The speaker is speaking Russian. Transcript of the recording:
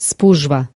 Спужва.